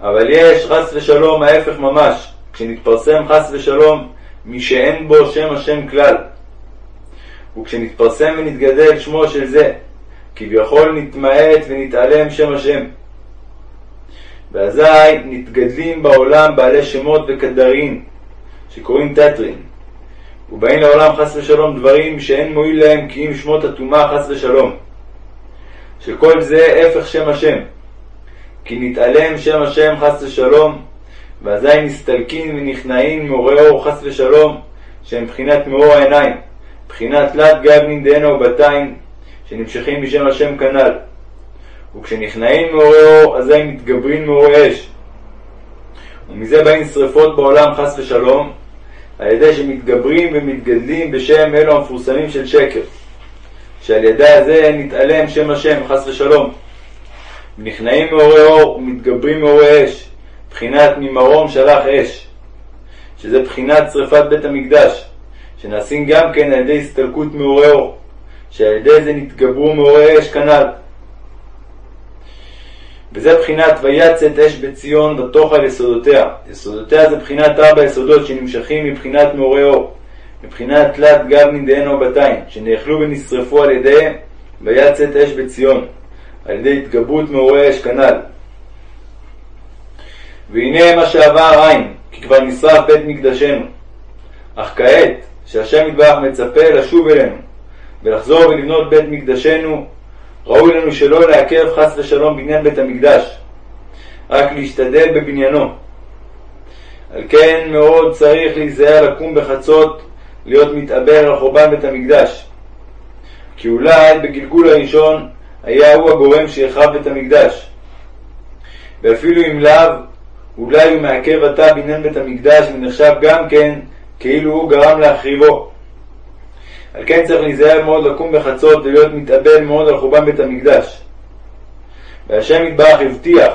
Speaker 1: אבל יש חס ושלום ההפך ממש, כשנתפרסם חס ושלום מי שאין בו שם השם כלל. וכשנתפרסם ונתגדל שמו של זה, כביכול נתמעט ונתעלם שם השם. ואזי נתגדלים בעולם בעלי שמות וקדרים, שקוראים תתרין. ובאים לעולם חס ושלום דברים שאין מועיל להם כי אם שמות הטומאה חס ושלום. שכל זה הפך שם השם. כי נתעלם שם השם חס ושלום, ואזי נסתלקין ונכנעים מאורי אור חס ושלום, שהם מבחינת מאור העיניים, מבחינת תלת גבנין דהנה ובתיים, שנמשכים בשם השם כנ"ל. וכשנכנעים מאורי אור, אזי מתגברים מאורי אש. ומזה באים שרפות בעולם חס ושלום, על ידי שמתגברים ומתגדלים בשם אלו המפורסמים של שקר. שעל ידי זה נתעלם שם השם, חס ושלום. נכנעים מאורי אור ומתגברים מאורי אש, בחינת ממרום שלח אש, שזה בחינת שרפת בית המקדש, שנעשים גם כן על ידי הסתלקות מאורי אור, שעל ידי זה נתגברו מאורי אש כנ"ל. וזה בחינת ויצאת אש בציון ותאכל יסודותיה. יסודותיה זה בחינת ארבע יסודות שנמשכים מבחינת מאורי אור. מבחינת תלת גב מדהנו בתיים, שנאכלו ונשרפו על ידיהם, ויצאת אש בציון, על ידי התגברות מאורי אש כנ"ל. והנה מה שעבר עין, כי כבר נשרף בית מקדשנו. אך כעת, שהשם יתברך מצפה לשוב אלינו, ולחזור ולבנות בית מקדשנו, ראוי לנו שלא לעכב חס ושלום בניין בית המקדש, רק להשתדל בבניינו. על כן מאוד צריך להיזהר לקום בחצות להיות מתעבר על חורבן בית המקדש. כי אולי בגלגול הראשון היה הוא הגורם שיחרב בית המקדש. ואפילו אם לאו, אולי הוא מעכב עתה בעניין בית המקדש ונחשב גם כן כאילו הוא גרם להחריבו. על כן צריך להיזהר מאוד לקום בחצות ולהיות מתאבל מאוד על חורבן בית המקדש. והשם יתברך הבטיח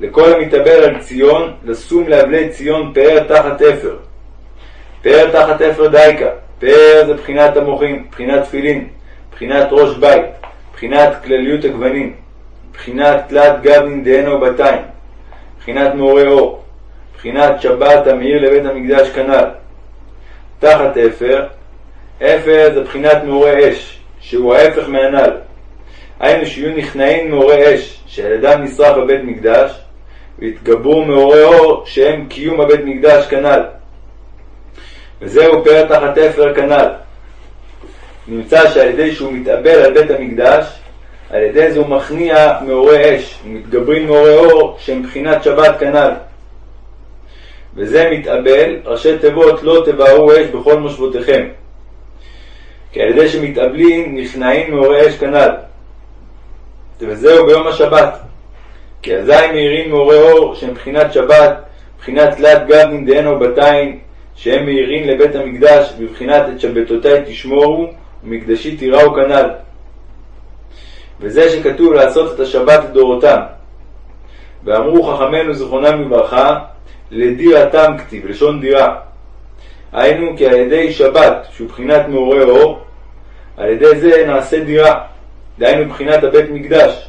Speaker 1: לכל המתאבל על ציון, לשום לאבלי ציון פאר תחת אפר. פאר תחת אפר דייקה. פאר זה בחינת המוחים, בחינת תפילין, בחינת ראש בית, בחינת כלליות הגוונים, בחינת תלת גבנין דהנה ובתיים, בחינת מאורי אור, בחינת שבת המאיר לבית המקדש כנ"ל. תחת אפר, אפר זה בחינת מאורי אש, שהוא ההפך מהנ"ל. היינו שיהיו נכנעים מאורי אש, שעל ידם נשרף בבית מקדש, והתגברו מאורי אור שהם קיום הבית מקדש כנ"ל. וזהו פרק תחת אפר כנ"ל. נמצא שעל ידי שהוא מתאבל על בית המקדש, על ידי זה הוא מכניע מאורי אש, ומתגברים מאורי אור שהם בחינת שבת כנ"ל. וזה מתאבל, ראשי תיבות לא תבערו אש בכל מושבותיכם. כי על ידי שמתאבלים נכנעים מאורי אש כנ"ל. וזהו ביום השבת. כי אזי מאירים מאורי אור שהם בחינת שבת, בחינת תלת גבנין דהנו בתיים, שהם מאירים לבית המקדש, בבחינת את שבתותי תשמורו, ומקדשי תיראו כנ"ל. וזה שכתוב לעשות את השבת לדורותם. ואמרו חכמינו זיכרונם לברכה, לדירתם כתיב, לשון דירה. היינו כי על ידי שבת, שהוא בחינת מעורר אור, על ידי זה נעשה דירה, דהיינו בחינת הבית מקדש,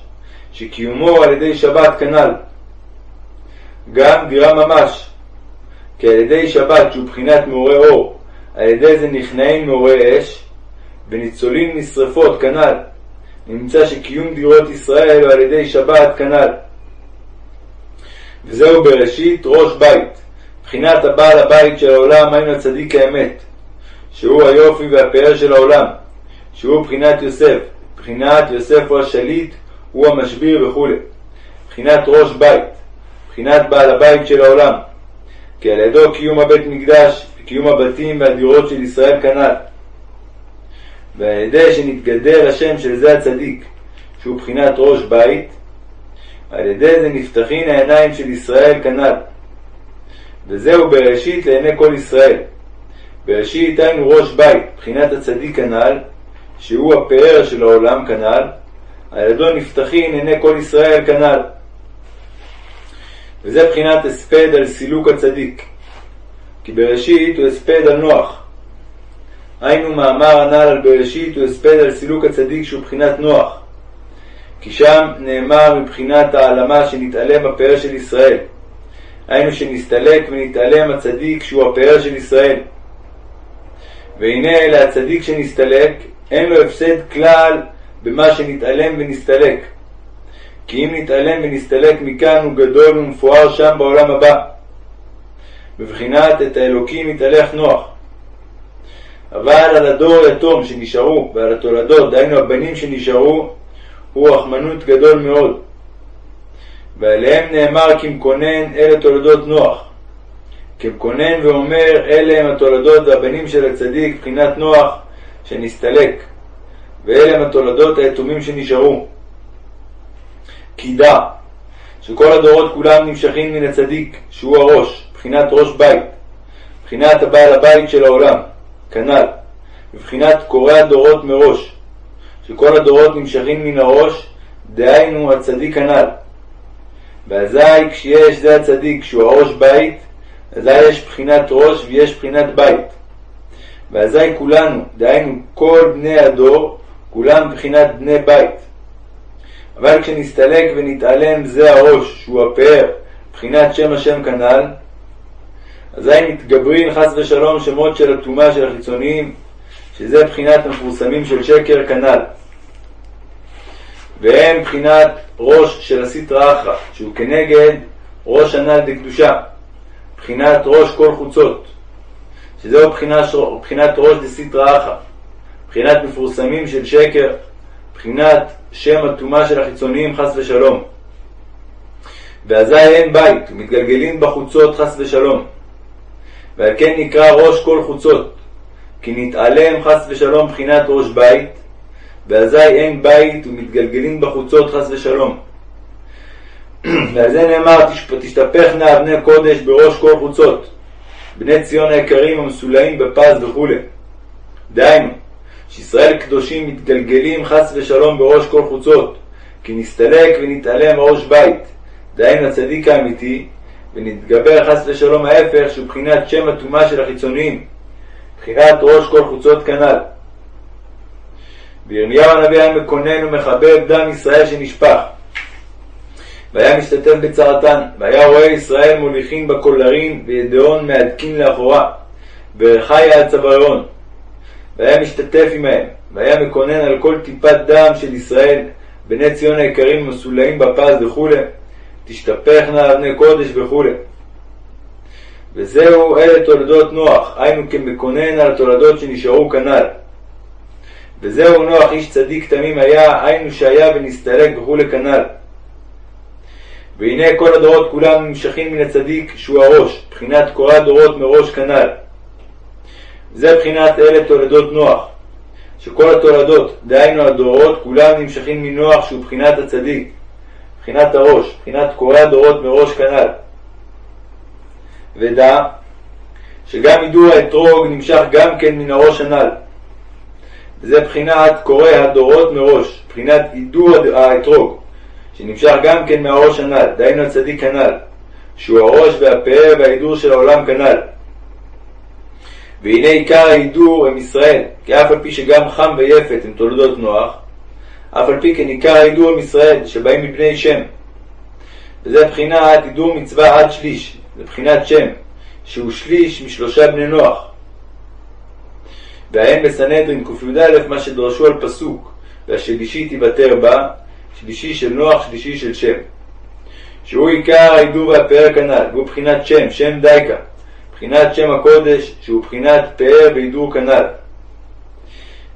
Speaker 1: שקיומו על ידי שבת כנ"ל. גם דירה ממש, כי על ידי שבת, שהוא בחינת מעורר אור, על ידי זה נכנעים מעוררי אש, וניצולים משרפות כנ"ל. נמצא שקיום דירות ישראל הוא על ידי שבת כנ"ל. וזהו בראשית ראש בית, מבחינת הבעל הבית של העולם, היינו הצדיק האמת, שהוא היופי והפאר של העולם, שהוא בחינת יוסף, בחינת יוסף הוא השליט, הוא המשביר וכו', בחינת ראש בית, בחינת בעל הבית של העולם, כי על ידו קיום הבית מקדש, קיום הבתים והדירות של ישראל כנ"ל. ועל ידי שנתגדר השם של זה הצדיק, שהוא בחינת ראש בית, על ידי זה נפתחין העיניים של ישראל כנ"ל. וזהו בראשית לעיני כל ישראל. בראשית היינו ראש בית, בחינת הצדיק כנ"ל, שהוא הפאר של העולם כנ"ל, על ידו נפתחין עיני כל ישראל כנ"ל. וזה בחינת הספד על סילוק הצדיק. כי בראשית הוא הספד על נוח. היינו מאמר הנ"ל על בראשית הוא הספד על סילוק הצדיק שהוא בחינת נוח. כי שם נאמר מבחינת העלמה שנתעלם הפאר של ישראל. היינו שנסתלק ונתעלם הצדיק שהוא הפאר של ישראל. והנה להצדיק שנסתלק אין לו הפסד כלל במה שנתעלם ונסתלק. כי אם נתעלם ונסתלק מכאן הוא גדול ומפואר שם בעולם הבא. בבחינת את האלוקים מתהלך נוח. אבל על הדור היתום שנשארו ועל התולדות, דהיינו הבנים שנשארו, הוא רחמנות גדול מאוד. ועליהם נאמר כמקונן אלה תולדות נוח. כמקונן ואומר אלה הם התולדות והבנים של הצדיק, מבחינת נוח, שנסתלק. ואלה הם התולדות היתומים שנשארו. כי דע שכל הדורות כולם נמשכים מן הצדיק, שהוא הראש, מבחינת ראש בית, מבחינת הבעל הבית של העולם, כנ"ל, מבחינת קורא הדורות מראש, שכל הדורות נמשכים מן הראש, דהיינו הצדיק הנ"ל. ואזי כשיש זה הצדיק שהוא הראש בית, אזי יש בחינת ראש ויש בחינת בית. ואזי כולנו, דהיינו כל בני הדור, כולם בחינת בני בית. אבל כשנסתלק ונתעלם זה הראש, שהוא הפאר, בחינת שם השם כנ"ל, אזי מתגברים חס ושלום שמות של הטומאה של החיצוניים, שזה בחינת המפורסמים של שקר כנ"ל. והם בחינת ראש של הסטרא אחרא, שהוא כנגד ראש הנ"ל דקדושה, בחינת ראש כל חוצות, שזהו בחינת, בחינת ראש דסטרא אחרא, בחינת מפורסמים של שקר, בחינת שם הטומאה של החיצוניים חס ושלום. ואזי אין בית, ומתגלגלים בחוצות חס ושלום. ועל כן נקרא ראש כל חוצות, כי נתעלם חס ושלום בחינת ראש בית, ואזי אין בית ומתגלגלים בחוצות חס ושלום. ועל זה נאמר, תשתפכנה אבני קודש בראש כל חוצות, בני ציון היקרים המסולאים בפז וכו'. דהיינו, שישראל קדושים מתגלגלים חס ושלום בראש כל חוצות, כי נסתלק ונתעלם ראש בית, דהיינו הצדיק האמיתי, ונתגבר חס ושלום ההפך, שהוא בחינת שם הטומאה של החיצוניים, בחינת ראש כל חוצות כנ"ל. וירמיהו הנביא היה מקונן ומחבב דם ישראל שנשפך. והיה משתתף בצרתן, והיה רואה ישראל מוליכין בקולרים, וידעון מהדקין לאחורה, ורחיה על צווארון. והיה משתתף עמהם, והיה מקונן על כל טיפת דם של ישראל, בני ציון היקרים המסולאים בפז וכו', תשתפכנה אבני קודש וכו'. וזהו אלה תולדות נוח, היינו כמקונן על התולדות שנשארו כנ"ל. וזהו נוח איש צדיק תמים היה, היינו שהיה ונסתלק וכולי כנ"ל. והנה כל הדורות כולם נמשכים מן הצדיק שהוא הראש, בחינת קורא דורות מראש כנ"ל. זה בחינת אלה תולדות נוח, שכל התולדות, דהיינו הדורות, כולם נמשכים מנוח שהוא בחינת הצדיק, בחינת הראש, בחינת קורא הדורות מראש כנ"ל. ודע שגם הידור האתרוג נמשך גם כן מן הראש הנ"ל. וזה בחינת קורא הדורות מראש, בחינת הידור האתרוג, שנמשך גם כן מהראש הנ"ל, דהיינו הצדיק הנ"ל, שהוא הראש והפאר וההידור של העולם כנ"ל. והנה עיקר ההידור הם ישראל, כי אף על פי שגם חם ויפת הם תולדות נוח, אף על פי כן עיקר ההידור הם ישראל, שבאים מבני שם. וזה בחינת הידור מצווה עד שליש, זה בחינת שם, שהוא שליש משלושה בני נוח. והאין בסנהדרין קי"א מה שדרשו על פסוק, והשלישי תיוותר בה, שלישי של נוח, שלישי של שם. שהוא עיקר ההידור והפאר כנ"ל, והוא בחינת שם, שם דייקה, בחינת שם הקודש, שהוא בחינת פאר והידור כנ"ל.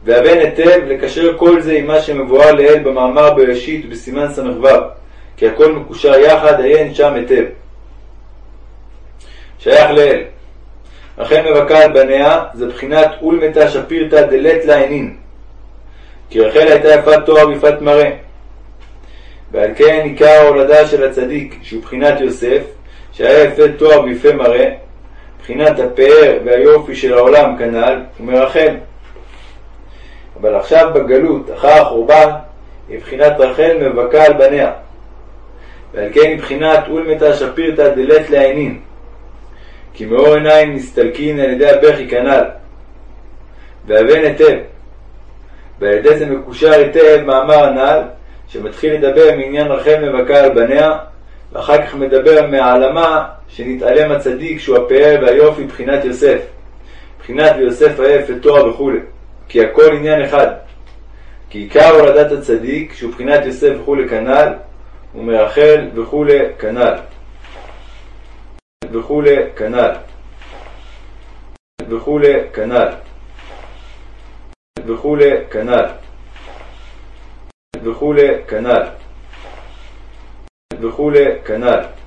Speaker 1: והבן היטב לקשר כל זה עם מה שמבואר לעיל במאמר בראשית ובסימן ס"ו, כי הכל מקושר יחד, עיין שם היטב. שייך לאל. רחל מבכה על בניה, זה בחינת אולמתא שפירתא דלת לעינין. כי רחל הייתה יפת תואר ויפת מראה. ועל כן עיקר ההולדה של הצדיק, שהוא בחינת יוסף, שהיה יפה תואר ויפה מראה, בחינת הפאר והיופי של העולם כנ"ל, הוא מרחל. אבל עכשיו בגלות, אחר החורבן, היא בחינת רחל מבכה על בניה. ועל כן היא בחינת אולמתא שפירתא דלת לעינין. כי מאור עיניים נסתלקין על ידי הבכי כנ"ל. והבן היטב. ועל ידי זה מקושר היטב מאמר הנ"ל, שמתחיל לדבר מעניין רחל מבכה על בניה, ואחר כך מדבר מהעלמה שנתעלם הצדיק שהוא הפאר והיופי בחינת יוסף. בחינת ויוסף היפת תורה וכו', כי הכל עניין אחד. כי עיקר הולדת הצדיק, שהוא בחינת יוסף וכו' כנ"ל, ומרחל וכו' כנ"ל. וכולי כנ"ל. וכולי כנ"ל. וכולי כנ"ל. וכולי כנ"ל. וכולי כנ"ל.